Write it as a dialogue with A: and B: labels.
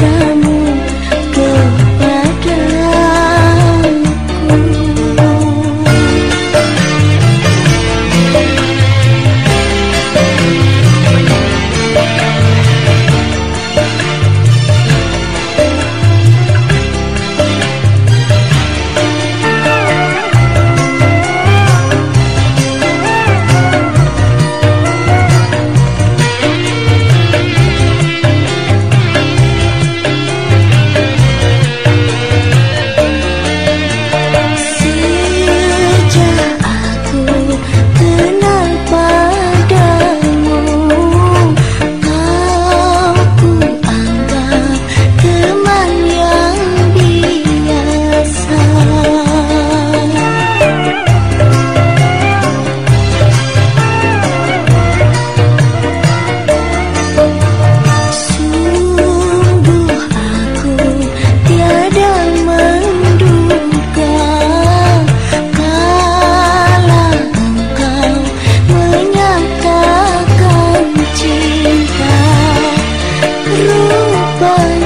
A: kamu Bye.